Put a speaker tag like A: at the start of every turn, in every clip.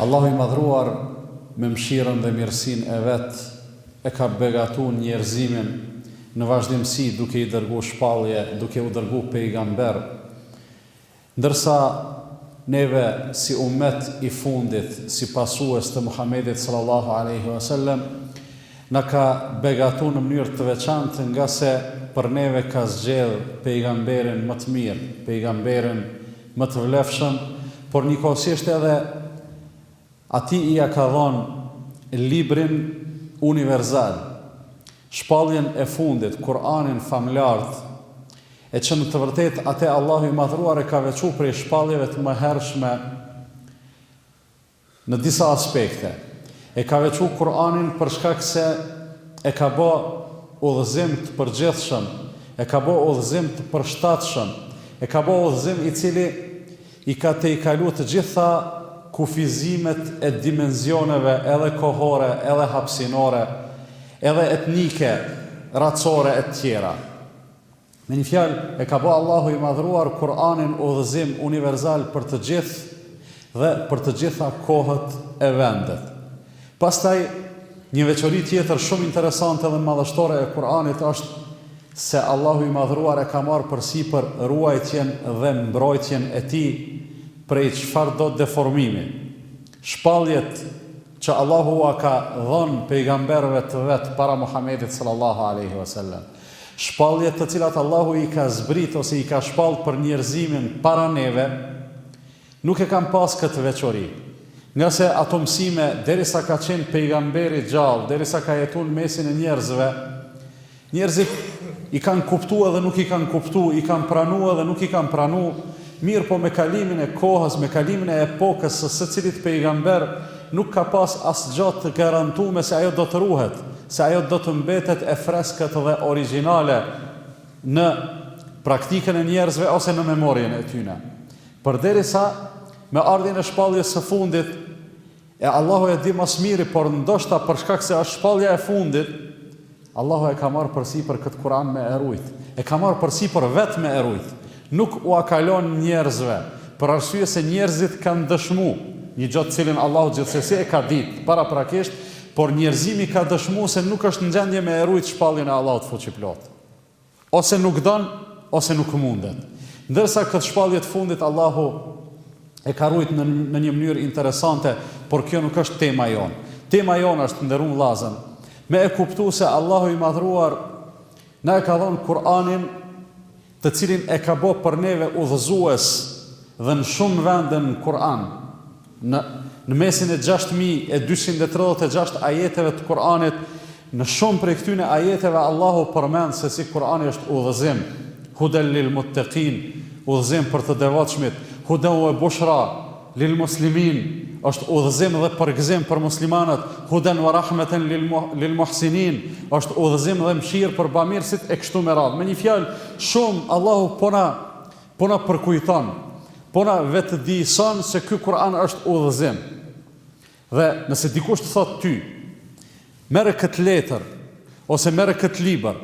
A: Allahu i Madhruar me mëshirën dhe mirësinë e Vet e ka begatu njerëzimin në vazhdimësi duke i dërgu shpallje, duke u dërgu pejgamberë. Ndërsa neve si ummet i fundit, si pasues të Muhamedit sallallahu alejhi ve sellem, na ka begatu në mënyrë të veçantë ngase për neve ka zgjedhë pejgamberin më të mirë, pejgamberin më të vlefshëm, por njëkohësisht edhe atij ia ka dhonë librin univerzal, shpalljen e fundit, Kur'anin famlartë, e që në të vërtetë atë Allahu i Madhëruar e ka veçu prej shpalljeve të mëhershme në disa aspekte, e ka veçu Kur'anin për shkak se e ka ba udhëzim të përgjithshëm, e ka ba udhëzim të përshtatshëm, e ka ba udhëzim i cili i ka tejkalu të gjitha kufizimet e dimenzioneve edhe kohore, edhe hapësinore, edhe etnike, racore e të tjera. Me një fjalë, e ka ba Allahu i Madhëruar Kur'anin udhëzim universal për të gjithë dhe për të gjitha kohët e vendet. Pastaj, një veçori tjetër shumë interesante dhe madhështore e Kur'anit është se Allahu i Madhëruar e ka marrë përsipër ruajtjen dhe mbrojtjen e tij prej çfarëdo deformimi. Shpalljet. që Allahu ua ka dhonë pejgamberëve të vet para Muhamedit sallallahu alejhi ve sellem, shpalljet të cilat Allahu i ka zbrit ose i ka shpall për njerëzimin para neve, nuk e kanë pas këtë veçori, ngase ato mësime derisa ka qenë pejgamberi gjallë, derisa ka jetu në mesin e njerëzve, Njerëzit i kanë kuptu edhe nuk i kanë kuptu, i kanë pranu edhe nuk i kanë pranu, mirëpo me kalimin e kohës, me kalimin e epokës së secilit pejgamber, nuk ka pas asgja të garantume se ajo do të ruhet, se ajo do të mbetet e freskët dhe origjinale në praktikën e njerëzve ose në memorien e tyne. Përderisa, me ardhjen e shpalljes së fundit, E Allahu e di mo s'miri, por ndoshta për shkak se është shpallja e fundit, Allahu e ka marrë përsipër këtë Kur'an me e rujt. E ka marrë përsipër vetë me e rujt. Nuk ua ka lon njerëzve, për arsye se njerëzit kanë dëshmu, një gjo të cilën Allahu gjithsesi e ka ditë paraprakisht, por njerëzimi ka dëshmu se nuk është në gjendje me e rujt shpalljen e Allahut Fuqiplotë. Ose nuk don, ose nuk mundet. Ndërsa këtë shpallje të fundit Allahu e ka rujt në në një mënyrë interesante, por kjo nuk është tema jonë. Tema jonë është, të nderun vllazën, me e kuptu se Allahu i Madhëruar na e ka dhonë Kur'anin, të cilin e ka bo për neve udhëzues dhe në shumë vende në Kur'an, Në në mesin e gjashtë mijë e dyqind e tridhjetë e gjashtë ajeteve të Kur'anit, në shumë prej këtyne ajeteve Allahu përmend se si Kur'ani është udhëzim, Huden lil mutteqin, udhëzim për të devotshmit, Huden we bushra lil muslimin, është udhëzim dhe përgëzim për muslimanët, Huden we rahmeten lil lil muhsinin, është udhëzim dhe mëshirë për bamirësit e kështu me radhë. Me një fjalë, shumë Allahu po na Po na përkujton, po na vetëdijëson se ky Kur'an është udhëzim. Dhe nëse dikush të thotë ty, merre këtë letër, ose merre këtë libër,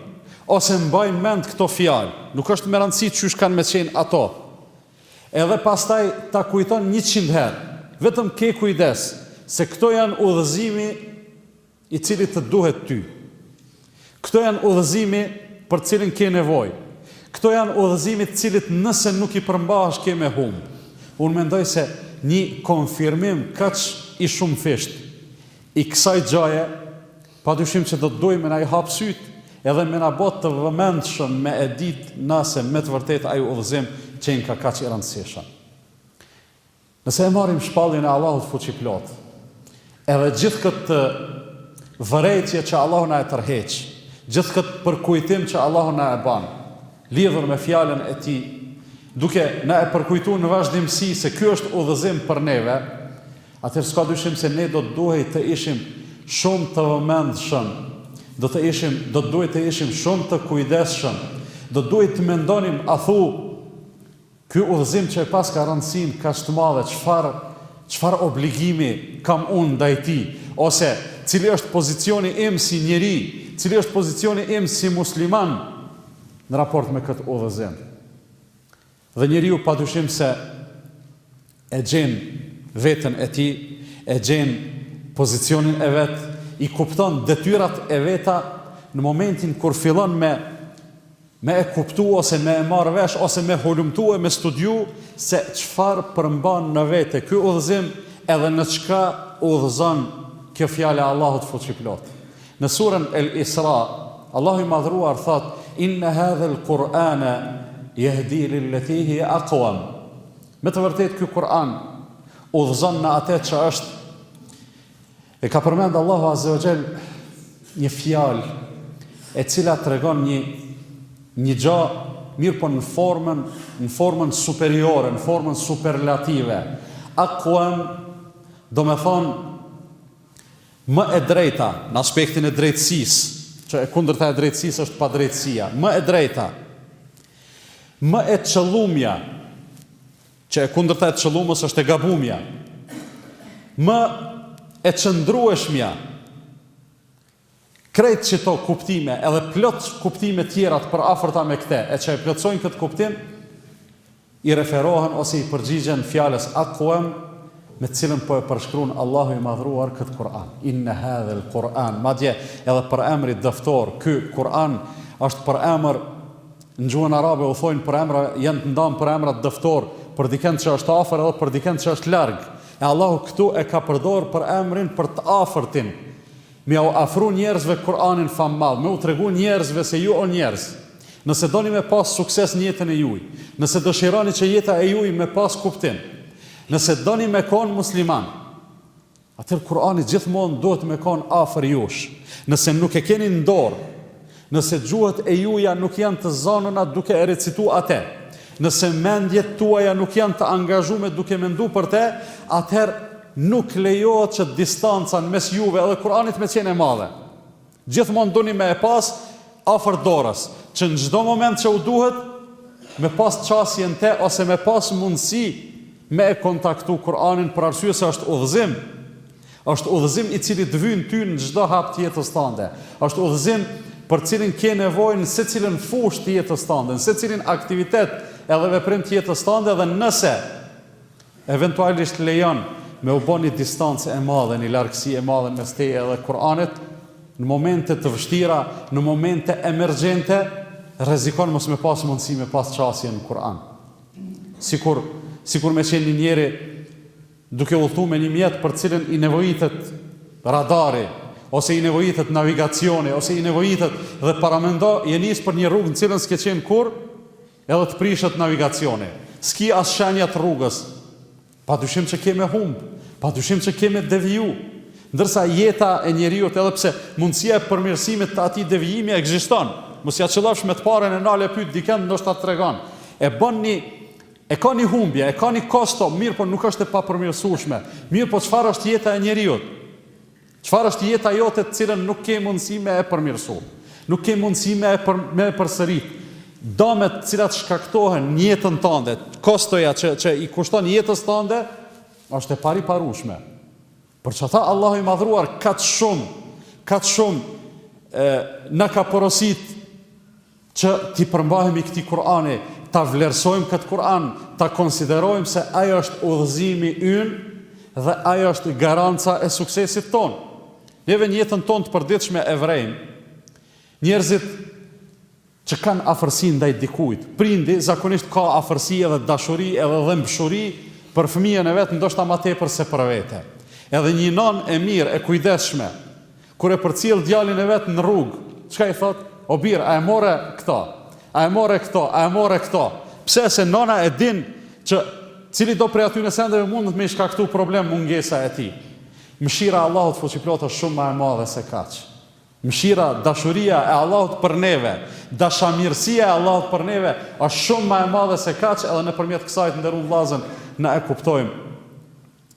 A: ose mbaj mend këto fjalë, nuk është me rëndësi qysh kanë me qenë ato, edhe pastaj ta kujton njëqind herë, vetëm ke kujdes se këto janë udhëzimi i cili të duhet ty. Këto janë udhëzimi për cilin ke nevojë. Këto janë udhëzimi të cilit nëse nuk i përmbahesh ke me humb. Unë mendoj se një konfirmim kaq i shumëfisht i kësaj gjaje, padyshim që do të duhej me na i hap sytë edhe me na bë të vëmendshëm me e ditë nëse me të vërtetë ai udhëzim qenka kaq i rëndësishëm. Nëse e marrim shpalljen e Allahut fuqiplotë, edhe gjithë këtë vërejtje që Allahu na e tërheq, gjithë këtë përkujtim që Allahu na e ban, lidhur me fjalën e Tij, duke na e përkujtu në vazhdimësi se ky është udhëzim për neve, atëherë s'ka dyshim se ne do të duhej të ishim shumë të vëmendshëm, do të ishim, do të duhej të ishim shumë të kujdesshëm, do të duhej të mendonim a thu Ky udhëzim që e paska rëndësinë kaq të madhe, çfarë çfarë obligimi kam unë ndaj tij, ose cili është pozicioni im si njeri, cili është pozicioni im si musliman në raport me këtë udhëzim. Dhe njeriu padyshim se e gjen veten e tij, e gjen pozicionin e vet, i kupton detyrat e veta në momentin kur fillon me me e kuptu ose me e marrë vesh ose me hulumtu e me studiu se çfarë përmban në vete ky udhëzim edhe në çka udhëzon kjo fjala e Allahut fuqiplot. Në surën El Isra, Allahu i Madhëruar thotë, Inna hadhal Kur'ana yahdi lillati hiya aqwam. Me të vërtetë ky Kur'an udhëzon në atë që është e ka përmend Allahu Azza wa Jall një fjalë e cila tregon një një gja mirëpo në formën në formën superiore, në formën superlative. Aqwam domethënë më e drejta në aspektin e drejtësisë, që e kundërta e drejtësisë është padrejtësia. Më e drejta Më e qëllumja, që e kundërta e qëllumës është e gabumja, më e qëndrueshmja, krejt qëto kuptime edhe plot kuptime tjera të përafërta me këte, e që e plotësojnë këtë kuptim, i referohen ose i përgjigjen fjalës akuem, me të cilën po e përshkrun Allahu i Madhëruar këtë Kur'an, Inna hadha al-Kur'an, madje edhe përemri dëftor, ky Kur'an është përemër, në gjuhën arabe u thojnë përemra, janë të ndanë përemrat dëftor, për dikënd që është afër edhe për dikënd që është larg, e Allahu këtu e ka përdorë përemrin për të afërtin, me iau afru njerëzve Kur'anin famëmadh, me u tregu njerëzve se ju o njerëz, nëse doni me pasë sukses në jetën e juj, nëse dëshironi që jeta e juj me pasë kuptim, nëse doni me kon musliman, atëherë Kur'ani gjithmonë duhet me kon afër jush, nëse nuk e keni në dorë, Nëse gjuhët e juja nuk janë të zanuna duke e recitu ate, nëse mendjet tuaja nuk janë të angazhume duke mendu për te, atëherë nuk lejohet që distanca në mes juve edhe Kur'anit me qenë e madhe. Gjithmonë duni me e pas afër dorës, që në çdo moment që u duhet, me pas qasje n'te ose me pas mundësi me e kontaktu Kur'anin për arsye se është udhëzim, Është udhëzim i cili të vyn ty në çdo hap të jetës tande. Është udhëzim për cilin ke nevojë në secilën fushë të jetës tande, në secilin aktivitet edhe veprim të jetës tande dhe nëse eventualisht lejon me u bo një distancë e madhe, një largësi e madhe mes teje dhe Kur'anit, në momente të vështira, në momente emergjente, rrezikon mos me pas mundësi me pas qasje në Kur'an. Sikur sikur me qenë një njeri Duke udhëtu me një mjet për të cilën i nevojitet radari, ose i nevojitet navigacioni, ose i nevojitet dhe paramendo je nis për një rrugë në të cilën s'ke qenë kurrë, edhe të prishet navigacioni. S'ki as shenja të rrugës. Padyshim që ke me humb, padyshim që ke me deviju. Ndërsa jeta e njeriut, edhe pse mundësia e përmirësimit të atij devijimi ekziston, mos ia qëllofsh me të parën e nal e pyt dikënd ndoshta të tregon, e bon një E ka një humbje, e ka një kosto, mirëpo nuk është e papërmirësueshme. Mirëpo çfarë është jeta e njeriut? Çfarë është jeta jote të cilën nuk ke mundësi me e përmirësu? Nuk ke mundësi me e për, me përsërit. Damet të cilat shkaktohen në jetën tande, kostoja që që i kushton jetës tande, është e pariparushme. Për qata Allahu i Madhruar kaq shumë, kaq shumë e, na ka porosit që t'i përmbahemi këtij Kur'ani, ta vlerësojmë këtë Kur'an, ta konsiderojmë se ai është udhëzimi ynë dhe ai është garanca e suksesit tonë. Neve në jetën tonë të përditshme e vërejmë njerëzit që kanë afërsi ndaj dikujt. Prindi zakonisht ka afërsi edhe dashuri edhe dhëmbshuri për fëmijën e vet, ndoshta ma tepër se për vete. Edhe një nanë e mirë e kujdesshme Kur e përcjell djalin e vet në rrugë, çka i thotë? O bir, a e more këto? A e more këto? A e more këto? Pse? Se nona e din që cilido prej atyne sendeve mundet me i shkaktu problem mungesa e tij. Mëshira e Allahut fuqiplotë është shumë ma e madhe se kaq. Mëshira, dashuria e Allahut për neve, dashamirësia e Allahut për neve është shumë ma e madhe se kaq edhe nëpërmjet kësaj, të nderum vllazën na e kuptojmë.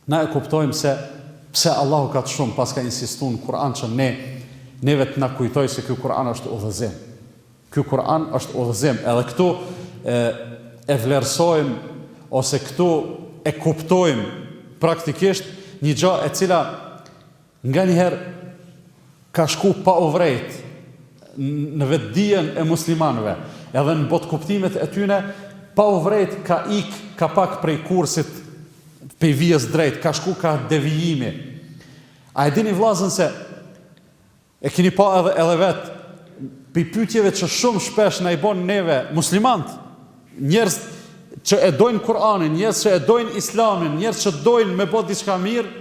A: Na e kuptojmë se pse Allahu kaq shumë paska insistu në Kur'an që ne neve të na kujtojë se ky Kur'an është udhëzim. Ky Kur'an është udhëzim, edhe këtu e e vlerësojmë ose këtu e kuptojmë praktikisht një gja e cila Nganjëherë ka shku pa u vrejtë në vetëdijen e muslimanëve, edhe në botëkuptimet e tyne, pa u vrejtë ka ik ka pak prej kursit, pej vijës drejt, ka shku ka devijimi. A e dini vllazën se e kini pa edhe edhe vetë pej pyetjeve që shumë shpesh na i bojnë neve muslimanët, njerëz që e dojnë Kur'anin, njerëz që e dojnë Islamin, njerëz që dojnë me bo diçka mirë,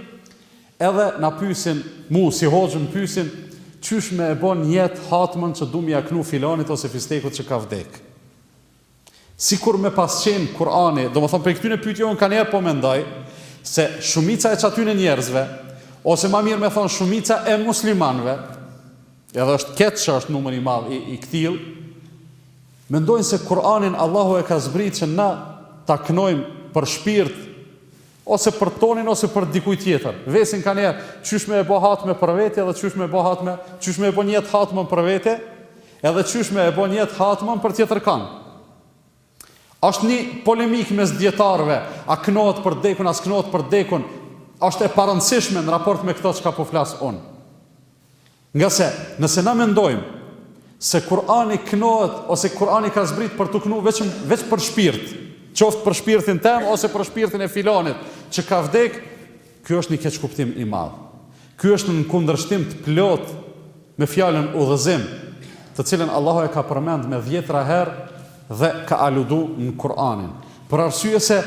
A: Edhe na pyesin, mu si hoxhë m'pyesin, qysh me e bo nijet hatmën që du me ia knu filanit ose fistekut që ka vdekë. Sikur me pas qenë Kur'ani, domethonë prej këtyne pyetjeve unë kanjëherë po mendoj se shumica e çatyne njerëzve, ose ma mirë me thonë shumica e muslimanëve, edhe është keq që është numër i madh i i këtillë, mendojnë se Kur'anin Allahu e ka zbritë që na ta knojmë për shpirt, Ose për tonin ose për dikujt tjetër. Vesin kanjëherë qysh me e bo hatme për vete dhe qysh me bo hatme, qysh me e bo nijet hatmën për vete edhe qysh me e bo nijet hatmën për tjetërkan. Asht ni polemikë mes dijetarëve, a knohet për t'dekun a s'knohet për t'dekun, asht e parëndësishme në raport me këto çka po flas unë. Ngase, nëse na mendojmë se Kur'ani kënohet ose Kur'ani ka zbrit për t'u kënu veç, veç për shpirt, qoftë për shpirtin tem ose për shpirtin e filanit që ka vdek, ky është një keqkuptim i madh. Ky është në kundërshtim të plotë me fjalën udhëzim, të cilën Allahu e ka përmend me dhjetra herë dhe ka aludu në Kur'anin. Për arsye se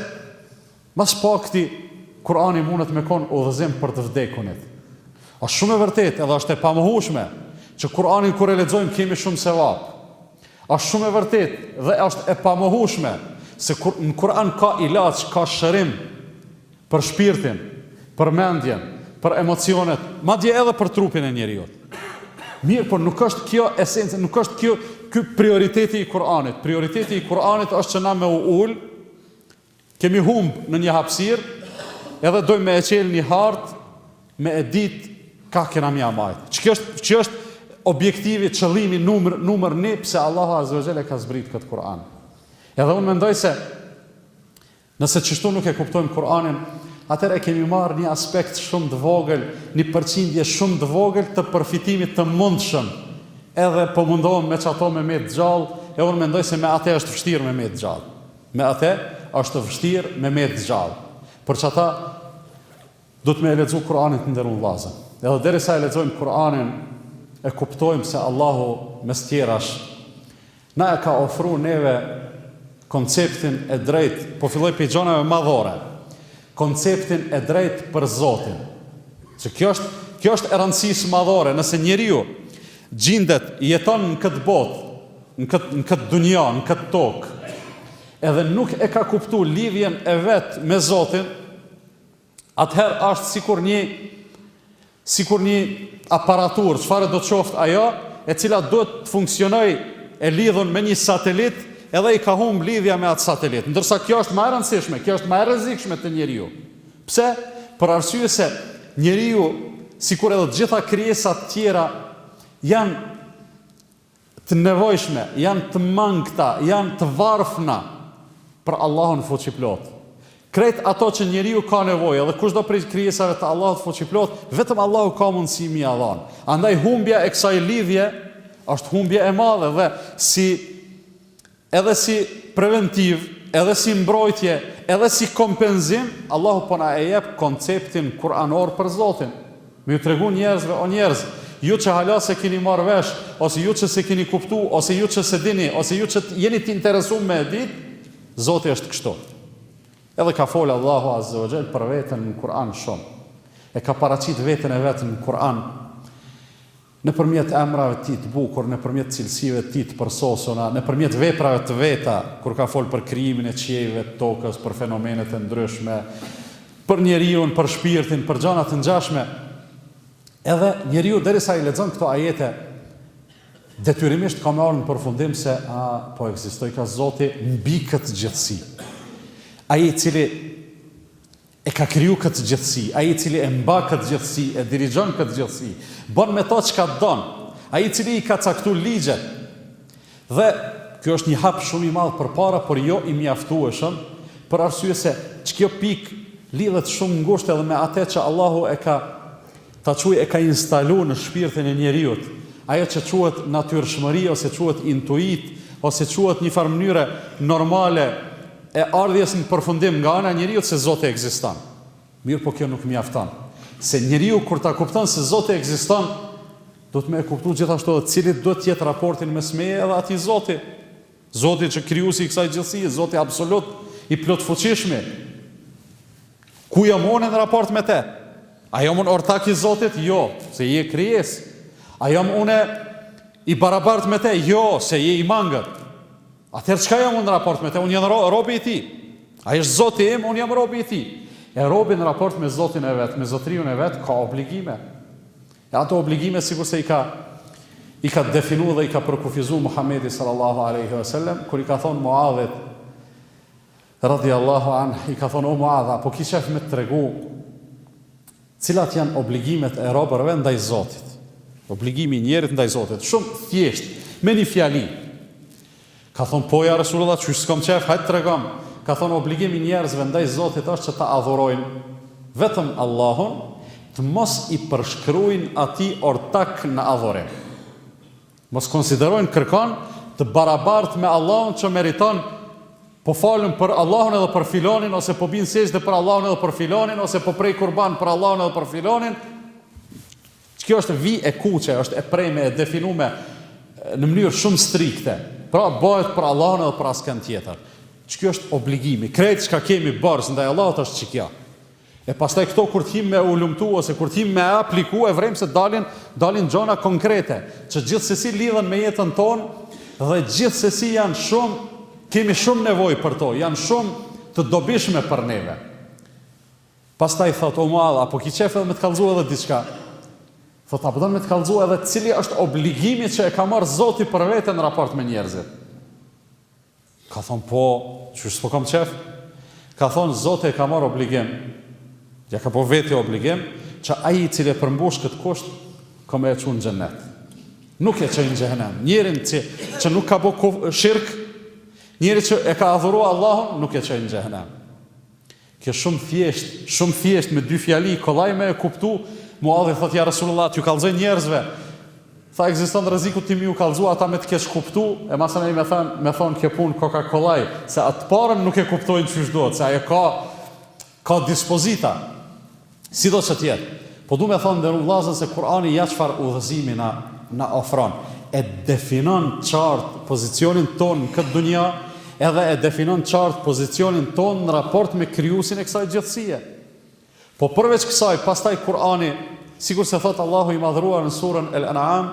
A: Mas pakti Kurani mundet me kon udhëzim për të vdekunit. Është shumë e vërtetë edhe është e pamohueshme që Kur'anin kur e lexojmë kemi shumë sevap. Është shumë e vërtetë dhe është e pamohueshme se në Kur'an ka ilaç, ka shërim për shpirtin, për mendjen, për emocionet, madje edhe për trupin e njeriut. Mirëpo nuk është kjo esenca, nuk është ky prioriteti i Kur'anit. Prioriteti i Kur'anit është që na me u ul Kemi humb në një hapsir edhe dojm me e çel një hart me e dit ka kena me ia majt qikjo ësht qikjo ësht objektivi qëllimi numr numër një pse Allahu azze wa xhel e ka zbrit kët Kur'an edhe un mendoj se nëse qështu nuk e kuptojm Kur'anin atëher e kemi mar një aspekt shum të vogel një përqindje shum të vogel të përfitimit të mundshëm edhe po mundohemi me qato me met gjall e un mendoj se me ate ësht vshtir me met gjall. Me ate është vështirë me met gjallë. Për qata duhet me e lexu Kur'anin të nderum vllazën. Edhe derisa e lexojmë Kur'anin e kuptojmë se Allahu mes tjerash na e ka ofru neve konceptin e drejtë, po filloj prej gjanave madhore, konceptin e drejtë për Zotin. Se kjo është kjo është e rëndësisë madhore, nëse njeriu gjindet, jeton në këtë botë, në këtë në këtë dunja në këtë tokë edhe nuk e ka kuptu lidhjen e vet me Zotin atëherë është sikur një sikur një aparatur çfarëdo qoftë ajo e cila duhet të funksionoj e lidhun me një satelit edhe i ka humb lidhja me atë satelit ndërsa kjo është më e rëndësishme kjo është më e rrezikshme te njeriu pse për arsye se njeriu sikur edhe të gjitha krijesat tjera janë të nevojshme, janë të mangëta, janë të varfna për Allahun fuqiplot. Krejt ato që njeriu ka nevojë, edhe kushdo prej krijesave të Allahut fuqiplot, vetëm Allahu ka mundësi me ia dhanë. Andaj humbja e kësaj lidhje është humbje e madhe dhe si edhe si preventiv, edhe si mbrojtje, edhe si kompenzim, Allahu po na e jep konceptin kuranor për Zotin. Me ju tregu njerëzve, o njerëz, ju që hala s'e keni marrë vesh, ose ju që s'e keni kuptu, ose ju që s'e dini, ose ju që jeni të interesum me ditë, Zoti është kështu. Edhe ka folë Allahu Azze ue Xhel për veten në Kur'an shumë. E ka paraqit veten e vet në Kur'an. Nëpërmjet emrave të tij të bukur, nëpërmjet cilësive të tij të përsosuna, nëpërmjet veprave të veta, kur ka folë për krijimin e qiejve, të tokës, për fenomenet e ndryshme, për njeriun, për shpirtin, për gjana të ngjashme, edhe njeriu derisa i lexon këto ajete, detyrimisht ka me ardhë në përfundim se, a, po ekzistojka Zoti mbi këtë gjithësi. Ai i cili. E ka kriju këtë gjithësi, Ai i cili e mba këtë gjithësi, e dirigjon këtë gjithësi, bon me to çka don, Ai i cili i ka caktu ligjet. Dhe kjo është një hap shumë i madh përpara, por jo i mjaftueshëm, për arsye se qikjo pikë lidhet shumë ngusht edhe me ate që Allahu e ka Ta quaj e ka instalu në shpirtin e njeriut, ajo që quhet natyrshmëri ose quhet intuitë, ose quhet një farë mënyre normale e ardhjes në përfundim nga ana e njeriut se Zoti ekziston. Mirëpo kjo nuk mjafton. Se njeriu kur ta kupton se Zoti ekziston, duhet me e kuptu gjithashtu edhe cili duhet të jetë raporti mes meje edhe atij Zoti. Zoti që krijuesi i kësaj gjithësie, Zoti absolut, i plotfuqishmi. Ku jam unë në raport me te? A jam unë ortak i Zotit? Jo, se je krijesë. A jam unë i barabartë me te? Jo, se je i mangët. Atëherë çka jam unë në raport me te? Unë jam robi i tij. Ai është Zoti im, unë jam robi i tij. E robi në raport me Zotin e vet, me Zotriun e vet, ka obligime. E ato obligime sikurse i ka i ka definu dhe i ka përkufizu Muhammedi sallallahu aleyhi ve sellem, kur i ka thonë Muadhit, Radhiyallahu anh, i ka thonë, O Muadh, a po ki qef me të tregu cilat janë obligimet e robërve ndaj Zotit? Obligimi i njerit ndaj Zotit, shumë thjesht, me një fjali. Ka thonë, po ja Resulullah, qysh s'kam qef, hajt tregom. Ka thonë, obligimi i njerëzve ndaj Zotit është që ta adhurojnë vetëm Allahun, të mos i përshkruajnë atij ortak në adhurim. Mos konsiderojnë kërkan të barabartë me Allahun që meriton po falna për Allahun edhe për filonin ose po bin sexhde për Allahun edhe për filonin ose po prej kurban për Allahun edhe për filonin qikjo është vijë e kuqe është e preme e definume në mënyrë shumë strikte pra bahet për Allahun edhe për askën tjetër qikjo është obligimi krejt çka kemi borxh ndaj Allahut është qikjo E pastaj këta kur të him me hulumtu ose kur të him me e apliku e vrem se dalin, dalin gjona konkrete, që gjithsesi lidhen me jetën tonë dhe gjithsesi janë shumë, kemi shumë nevojë për to, janë shumë të dobishme për neve. Pastaj thotë, o Muadh, a po ki qef edhe me të kallxu edhe diçka? Thotë, a po don me të kallxu edhe cili është obligimi që e ka marrë Zoti për vete në raport me njerëzit? Ka thonë po, qysh s'po kam qef? Ka thonë Zoti e ka marrë obligim, ja ka bo veti obligim, që ai i cili e përmbush këtë kusht, ka me e çu në Xhennet. Nuk e çoj në Xhehenem. Njeri që, që nuk ka bo kuf, shirk, njeri që e ka adhuru Allahun, nuk e çoj në Xhehenem. Kjo shumë thjesht, shumë thjesht me dy fjali, kollaj me e kuptu, Muadhi thotë ja Resulullah, t'ju kallzoj njerëzve, tha ekziston rreziku ti me ju kallzu ata me të keqkuptu, e masanai me than, me thon kjo punë koka kollaj, se atë të parën nuk e kuptojnë qysh duhet, se ajo ka ka dispozita. Sido që të jetë, po du me thon të nderuar vëllazër se Kur'ani ja çfarë udhëzimi na na ofron, e definon qartë pozicionin tonë në këtë dunja edhe e definon qartë pozicionin tonë në raport me Krijuesin e kësaj gjithësie. Po përveç kësaj, pastaj Kur'ani, sikurse thotë Allahu i Madhëruar në surën El-An'am,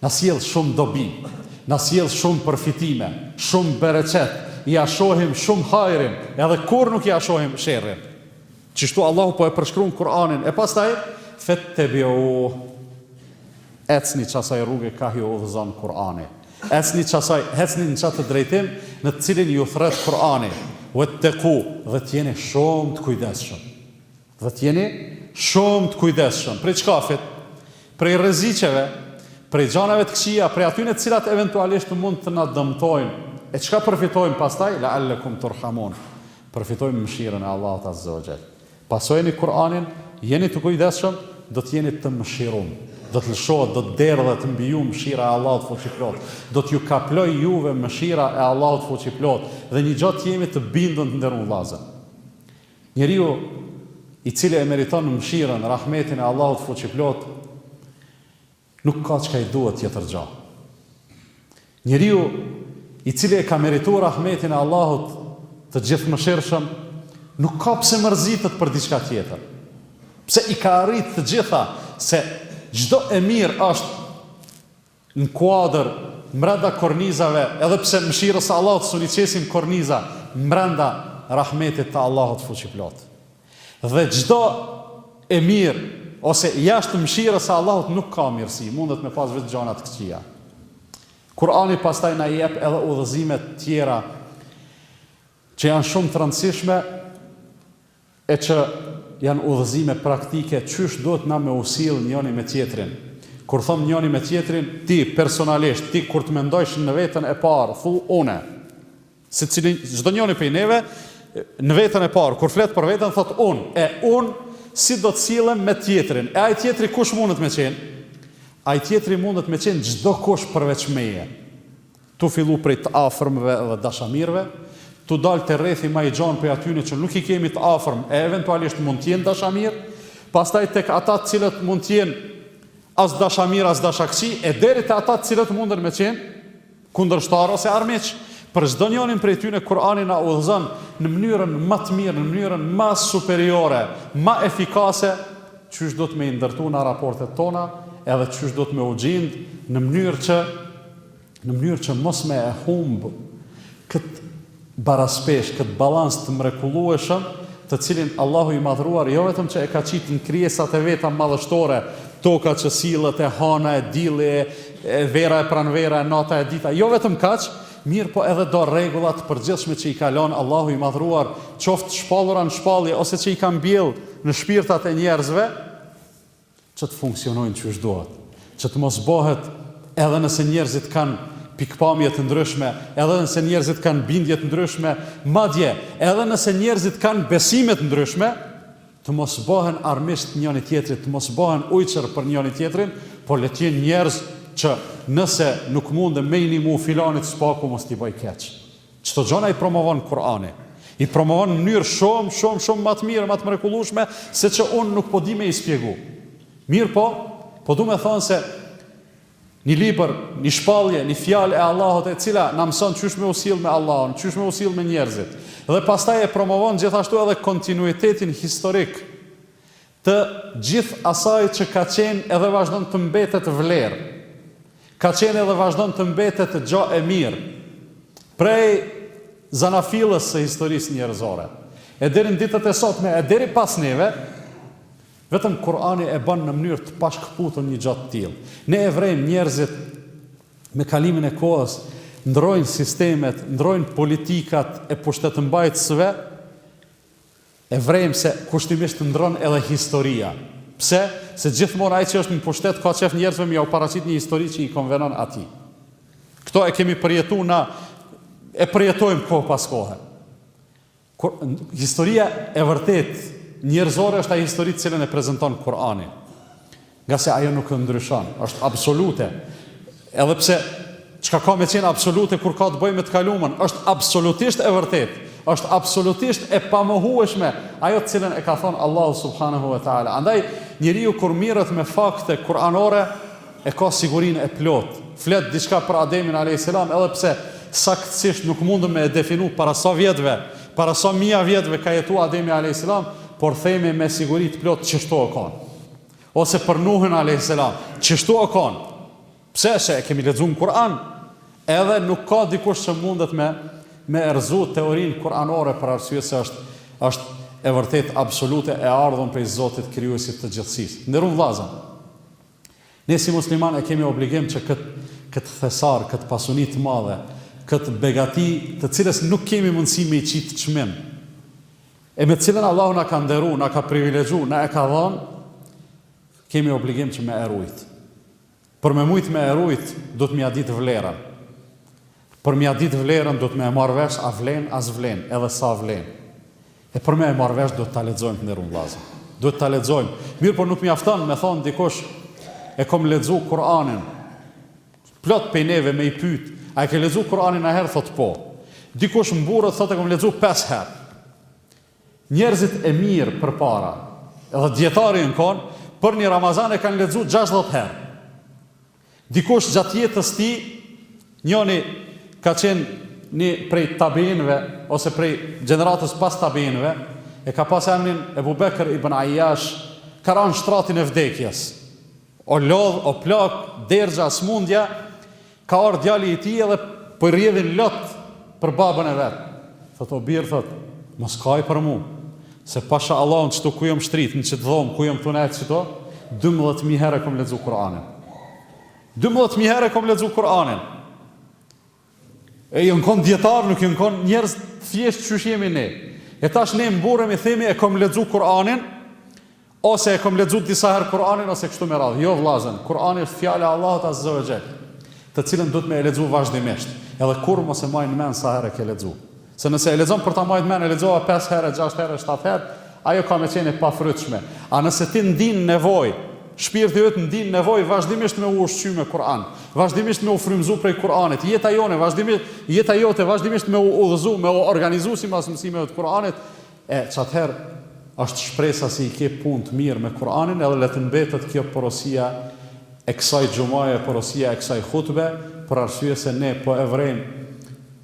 A: Na sjell shumë dobi, na sjell shumë përfitime, shumë bereqet, ia shohim shumë hajrin edhe kurrë nuk ia shohim sherrin. Qishtu Allahu po e përshkruan Kur'anin e pastaj, Fettebi'uhu, ecni qasaj rruge kah ju udhëzon Kur'ani, ecni qasaj, ecni në qatë drejtim në të cilin ju thret Kur'ani, Wetteku, dhe të jeni shumë të kujdesshëm. Dhe të jeni shumë të kujdesshëm. Prej çkafit, prej rreziqeve, prej gjanave të këqija, prej atyne të cilat eventualisht mund të na dëmtojnë. E çka përfitojmë pastaj? La'allekum turhamun. Përfitojmë mëshirën e Allahut azze ue xhel. Pasojeni Kur'anin, jeni të kujdesshëm, do të jeni të mëshirum. Do të lëshohet, do të derdhet mbi ju mëshira e Allahut Fuqiplot. Do t'ju kaplojë juve mëshira e Allahut Fuqiplot. Dhe një gja të jemi të bindur të nderuar vëllazër. Njeriu i cili e meriton mëshirën, rahmetin e Allahut fuqiplotë, nuk ka çka i duhet tjetër gja. Njeriu i cili e ka meritu rahmetin e Allahut të gjithëmëshirshëm, nuk ka pse mërzitet për diçka tjetër. Pse i ka arrit të gjitha, se çdo e mirë është në kuadër, mbrenda kornizave, edhe pse mëshirës së Allahut s'un i qesim korniza, mbrenda rahmetit të Allahut fuqiplotë. Dhe çdo e mirë, ose jashtë mëshirës së Allahut nuk ka mirësi, mundet me pas veç gjana të këqija. Kur'ani pastaj na jep edhe udhëzime të tjera që janë shumë të rëndësishme E që janë udhëzime praktike qysh duhet na me u sill njoni me tjetrin. Kur thom njoni me tjetrin, ti personalisht, ti kur të mendojsh në veten e parë, thu unë. Secili, çdo njoni prej neve, në veten e parë, kur flet për veten, thotë unë. E unë si do të sillem me tjetrin? E ai tjetri kush mundet me qenë? Ai tjetri mundet me qenë çdokush përveç meje. tu fillu prej t'afërmve dhe dashamirëve, tu dalë te rrethi ma i gjanë prej atyne që nuk i kemi t'afërm e eventualisht mund t'jenë dashamirë, pastaj tek ata t'cilët mund t'jenë as dashamirë as dashakçi e deri te ata t'cilët munden me qenë kundërshtarë ose armiq. Për çdo njonin prej tyne Kur'ani na udhëzon në mënyrën ma të mirë, në mënyrën ma superiore, ma efikase qysh duhet me i ndërtu na raportet tona edhe qysh duhet me u gjindë në mënyrë që në mënyrë që mos me e humbë këtë baraspeshë, këtë balans të mrekullueshëm, të cilin Allahu i madhëruar jo vetëm që e ka qitë në krijesat e veta madhështore, toka që sillet e hana e dilli e vera e pranvera e nata e dita, jo vetëm kaq, mirëpo edhe do rregulla të përgjithshme që i ka lon Allahu i madhëruar, qoftë shpallura në shpalje ose që i ka mbjellë në shpirtat e njerëzve, që të funksionojnë qysh duhet, që të mos bëhet edhe nëse njerëzit kanë pikëpamje të ndryshme, edhe nëse njerëzit kanë bindje të ndryshme, madje edhe nëse njerëzit kanë besime të ndryshme, të mos bëhen armiq të njëri-tjetrit, të mos bëhen ujqër për njëri-tjetrin, por le të jenë njerëz që nëse nuk mundem me i nimu filanit së paku mos t'i bëj keq. Qëto gjona i promovon Kur'ani. I promovon në mënyrë shumë, shumë, shumë më të mirë, më të mrekullueshme se që unë nuk po di me i spjegu. Mirëpo, po du me thonë se një libër, një shpalje, një fjalë e Allahut e cila na mëson qysh me u sjell me Allahun, qysh me u sjell me njerëzit. Dhe pastaj e promovon gjithashtu edhe kontinuitetin historik të gjithë asaj që ka qenë edhe vazhdon të mbetet vlerë, ka qenë edhe vazhdon të mbetet gjë e mirë, prej zanafillës së historisë njerëzore, e deri në ditët e sotme, e deri pas neve, vetëm Kur'ani e bën në mënyrë të pashkëputur një gjë të tillë. Ne e vrejmë njerëzit me kalimin e kohës, ndrrojnë sistemet, ndrrojnë politikat e pushtetmbajtësve, E vrejmë se kushtimisht ndrron edhe historia. Pse? Se gjithmonë ai që është në pushtet ka qejf njerëzve me jau paraqit një histori që i konvenon atij. Këtë e kemi përjetu na e përjetojmë kohë pas kohe. Kur historia e vërtetë njerëzore është ajo histori të cilën e prezanton Kur'ani. Ngase ajo nuk ndryshon, është absolute. Edhe pse çka ka me qenë absolute kur ka të bëjë me të kalumen, është absolutisht e vërtetë, është absolutisht e pamohueshme ajo të cilën e ka thënë Allahu subhanahu wa taala. Andaj njeriu kur mirret me fakte kuranore e ka sigurinë e plotë. Flet diçka për Ademin alayhis salam edhe pse saktësisht nuk mundem me e definu para sa vjetve, para sa mija vjetve ka jetu Ademi alayhis salam, por themi me siguri të plotë që qashtu o kanë. Ose për Nuhin alejhi selam, qështu o kon. Pse se e kemi lexu në Kur'an, edhe nuk ka dikush që mundet me me e rrzu teorinë kur'anore për arsye se është është e vërtetë absolute e ardhun prej Zotit krijuesit të gjithësisë. Nderun vllazën, ne si musliman e kemi obligim që këtë këtë thesar, këtë pasuri të madhe, këtë begati të cilës nuk kemi mundësi me i qitë çmim, e me të cilën Allahu na ka nderu, na ka privilegju, na e ka dhon, kemi obligim që me e rujt. Për me mujtë me e rujt, duhet m'ja ditë vlerën. Për m'ja ditë vlerën, duhet me e marrë vesh, a vlen, a s'vlen, edhe sa vlen. E për me e marrë vesh, duhet ta lexojmë të nderun vllazën. Duhet ta lexojmë. Mirëpo nuk mjafton me thonë dikush, e kom lexu Kur'anin, Plot prej neve me i pyt, a e ke lexu Kur'anin najherë thotë po. Dikush mburret thotë e kom lexu pesë herë. Njerëzit e mirë përpara, edhe dijetarë janë konë, për një Ramazan e kanë lexu gjashtëdhjetë herë. Dikush gjatë jetës tij, njoni ka qenë një prej tabiinëve ose prej gjeneratës pas tabiinëve, e ka pas emnin Ebu Bekër ibn Ajash, ka ra në shtratin e vdekjes. O lodh o plak e dergj smundja ka ardh djali i tij edhe po i rrjedhin lot për babën e vet thot o bir thot mos kaj për mu se pasha Allahun qëtu ku jom shtrit në qëtë dhom ku jom tu nejt qëtu dymbëdhjetë mijë herë e kom lexu kuranin dymbëdhjetë mijë herë e kom lexu kuranin E jon kon djetarë, nuk jon kon njerëz të thjeshtë qysh jemi ne. E tash ne mburremi themi e kom lexu Kur'anin, ose e kom lexu disa herë Kur'anin, ose kështu me radhë. Jo vllazën, Kur'ani është fjala e Allahut Azze ue Xhel, të cilën duhet me e lexu vazhdimisht, edhe kurrë mos e maj n'men sa herë e ke lexu. Se nëse e lexon për ta majtë mend e lexova pesë herë, gjashtë herë e shtatë herë, ajo ka me qenë e pafrytshme. A nëse ti ndin nevojë, shpirti yt ndin nevojë vazhdimisht me u ushqy me Kur'an, vazhdimisht me u frymëzu prej Kur'anit, jeta jone vazhdimisht, jeta jote vazhdimisht me u udhëzu, me u organizu sipas mësimeve të Kur'anit, E qatëherë është shpresa se i ke punët mirë me Kur'anin edhe le të mbetet kjo porosia e kësaj xhumaje porosia e kësaj hutbe për arsye se ne po e vrejmë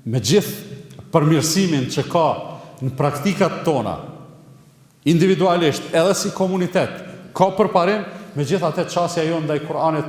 A: me gjithë përmirësimin që ka në praktikat tona individualisht edhe si komunitet ka përparim megjithatë qasja jonë ndaj Kur'anit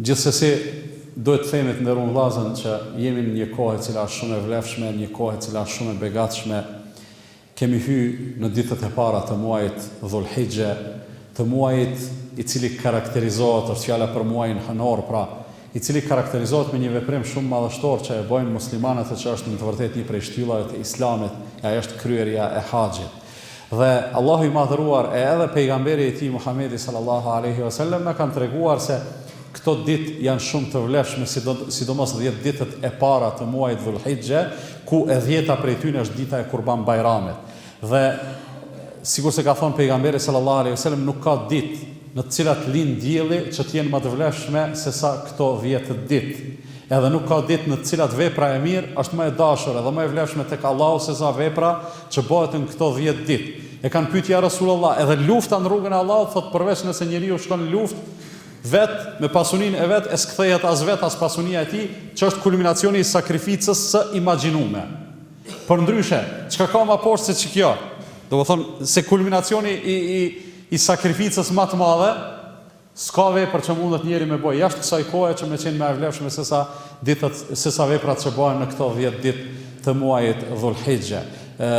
A: Gjithsesi, duhet të themi të nderun vllazën që jemi në një kohë e cila është shumë e vlefshme, një kohë e cila është shumë e begatshme. Kemi hy në ditët e para të muajit Dhul-Hixhe, të muajit i cili karakterizohet, është fjala për muajin hënor, pra, i cili karakterizohet me një veprim shumë madhështor që e bojnë muslimanët e që është në të vërtetë një prej shtyllave të Islamit, e ajo është kryerja e haxhit. Dhe Allahu i Madhëruar e edhe Pejgamberi i Tij Muhamedi Sallallahu Alejhi Ve Selem na kanë treguar se këto ditë janë shumë të vlefshme sidomos dhjetë ditët e para të muajit Dhul-Hixhe ku e dhjeta prej tyne është dita e Kurban Bajramit dhe sikurse ka thonë Pejgamberi Sallallahu Alejhi Ve Selem nuk ka ditë në të cilat lind dielli që të jenë ma të vlefshme se sa këto dhjetë ditë edhe nuk ka ditë në të cilat vepra e mirë është më e dashur edhe më e vlefshme tek Allahu se sa vepra që bohet në këto 10 ditë. E kanë pyet ja Resulullah, edhe lufta në rrugën e Allahut thotë përveç nëse njeriu shkon në luftë vet me pasuninë e vet e s'kthehet as vet as pasunia e tij, që është kulminacioni i sakrificës së imagjinuar. Përndryshe, çka ka ma poshtë se ç'kjo? Domethonë se kulminacioni i i i sakrificës ma të madhe S'ka vepër që mundet njeri me bo jashtë kësaj kohe që me qenë ma e vlefshme sesa ditët, sesa veprat që bohen në këto dhjetë ditë të muajit Dhul-Hixhe.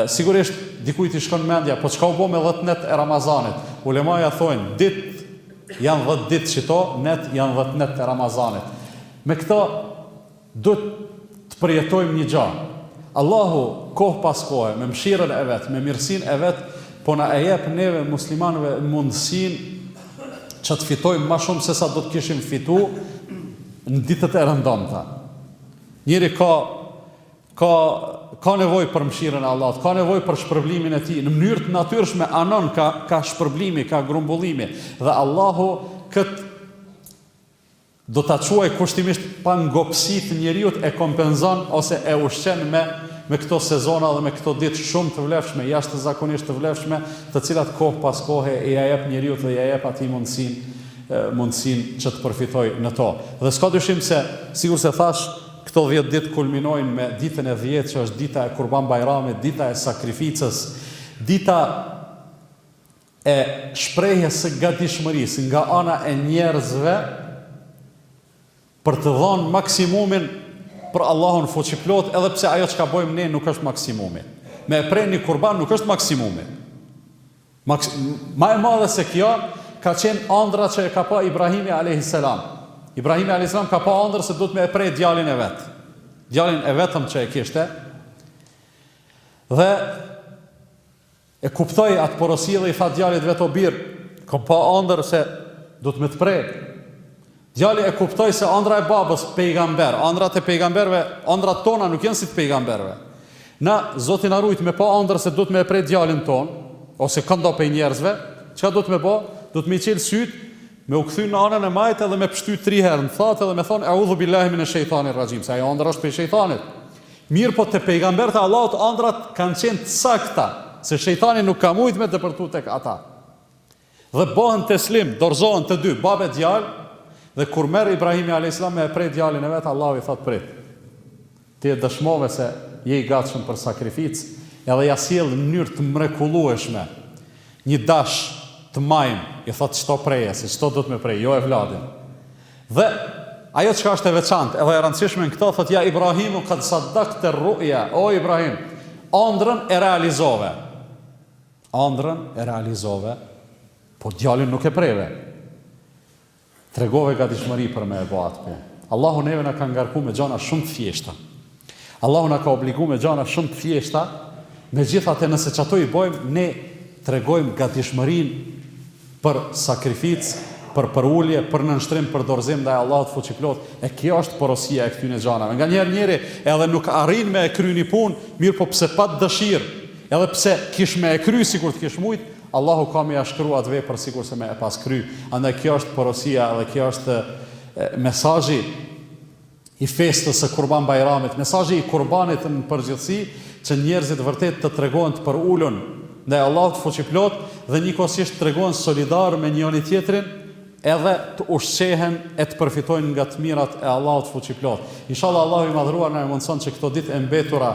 A: Sigurisht, dikujt i shkon mendja, po çka u bo me dhetë net e Ramazanit? Ulemaja thojnë, ditë janë dhetë ditë qito, net janë dhetë net e Ramazanit. Me këto, Duhet të përjetojmë një gja. Allahu, kohë pas kohe, me mshirën e Vet, me mirësinë e Vet, po na e jep neve muslimanëve mundësinë që të fitojmë ma shumë sesa do të kishim fitu në ditët e rëndomta. Njeri ka ka ka nevojë për mshirën e Allahut, ka nevojë për shpërblimin e tij. Në mënyrë të natyrshme anon kah kah shpërblimi, kah grumbullimi dhe Allahu kët do ta quaj kushtimisht pangopësi të njeriut e kompenzon ose e ushqen me me këto sezona dhe me këto ditë shumë të vlefshme, jashtëzakonisht të vlefshme, të cilat kohë pas kohe ia jep njeriut dhe ia jep atij mundësinë mundësinë që të përfitojë në to. Dhe s'ka dyshim se, sikur se thashë, këto dhjetë ditë kulminojnë me ditën e dhjetë që është dita e Kurban Bajramit, dita e sakrificës, dita, e shprehjes së gatishmërisë nga ana e njerëzve për të dhonë maksimumin për Allahun fuqiplotë, edhe pse ajo çka bojmë ne nuk është maksimumi. Me e pre një kurban nuk është maksimumi. Maks ma e madhe se kjo ka qenë andra që e ka pa Ibrahimi alayhis salam. Ibrahimi alayhis salam ka pa andër se duhet me e pre djalin e vet. Djalin e vetëm që e kishte. Dhe E kuptoj atë porosi dhe i tha djalit vet o bir, kam pa andër se duhet me të pre. Djali e kuptoj se andra e babës pejgamber, andrat e pejgamberve, andrat tona nuk janë si të pejgamberve. Na, Zoti na rujt me pa andër se duhet me e pre djalin tonë, ose këndo pej njerëzve, çka duhet me bo, duhet me i çel sytë, me u kthy në anën e majtë edhe me pështy tri herë në thatë edhe me thonë eudhubillahimineshejtanirrajim, se ajo andër është pej shejtanit. Mirëpo te pejgambert e Allahut andrat kanë qenë të sakta, se shejtani nuk ka mujt me depërtu tek ata. Dhe bohen teslim, dorëzohen të dy, babë e djalë, dhe kur merr Ibrahimi alejhi selam me e pre djalin e vet, Allahu i thotë prit. Ti e dëshmove se je i gatshëm për sakrificë, edhe ia sjell në mënyrë të mrekullueshme, një dash të majm, i thotë qëto preje, se qëto do ta me pre, jo evladin. Dhe ajo çka është e veçantë, edhe e randësishme në këto, thotë ja Ibrahimu kad saddaqta ar-ru'ya, o Ibrahim, andrrën e realizove. Andrrën e realizove, po djalin nuk e preve. Tregove gatishmëri për me e bo atë punë. Allahu neve na ka ngarku me gjana shumë të thjeshta. Allahu na ka obligu me gjana shumë të thjeshta, megjithatë nëse qato i bojmë ne tregojmë gatishmërinë për sakrificë, për përulje, për nënshtrim, për dorëzim ndaj Allahut fuqiplotë, e kjo është porosia e këtyne gjanave. Nganjëherë njeri edhe nuk arrin me e kry një punë, mirëpo pse pat dëshirë, edhe pse kish me e kry sikur të kish mujt, Allahu ka me ia shkru atë vepër sikurse me e pas kry. Andaj kjo është porosia dhe kjo është mesazhi i festës së Kurban Bajramit, mesazhi i Kurbanit në përgjithësi, që njerëzit vërtet të tregohen të përulun ndaj Allahut Fuqiplotë dhe njikohësisht të tregohen solidarë me njoni-tjetrin edhe të ushqehen e të përfitojnë nga të mirat e Allahut Fuqiplotë. Inshallah Allahu i Madhëruar na e mundëson që këto ditë e mbetura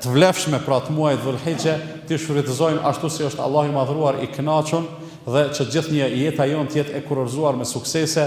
A: të vlefshme pra të muajit Dhul-Hixhe t'i shfrytëzojmë ashtu si është Allahu i Madhëruar i kënaqun dhe që gjithnjë jeta jonë të jetë e kurorëzuar me suksese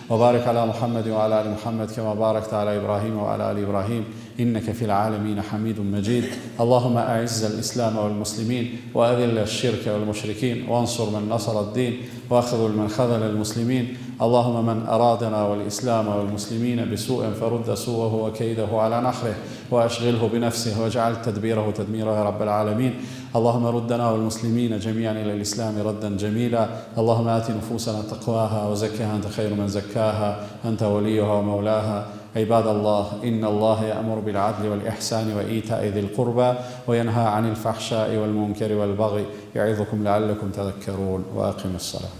A: وبارك على محمد وعلى آل محمد كما باركت على إبراهيم وعلى آل إبراهيم إنك في العالمين حميد مجيد اللهم أعز الإسلام والمسلمين وأذل الشرك والمشركين وانصر من نصر الدين واخذل من خذل المسلمين اللهم من أرادنا والإسلام والمسلمين بسوء فرد سوءه وكيده على نحره وأشغله بنفسه واجعل تدبيره تدميره يا رب العالمين اللهم ردنا والمسلمين جميعا إلى الإسلام ردا جميلا اللهم آت نفوسنا تقواها وزكها أنت خير من زكاها أنت وليها ومولاها عباد الله إن الله يأمر بالعدل والإحسان وإيتاء ذي القربى وينهى عن الفحشاء والمنكر والبغي يعظكم لعلكم تذكرون وأقم الصلاة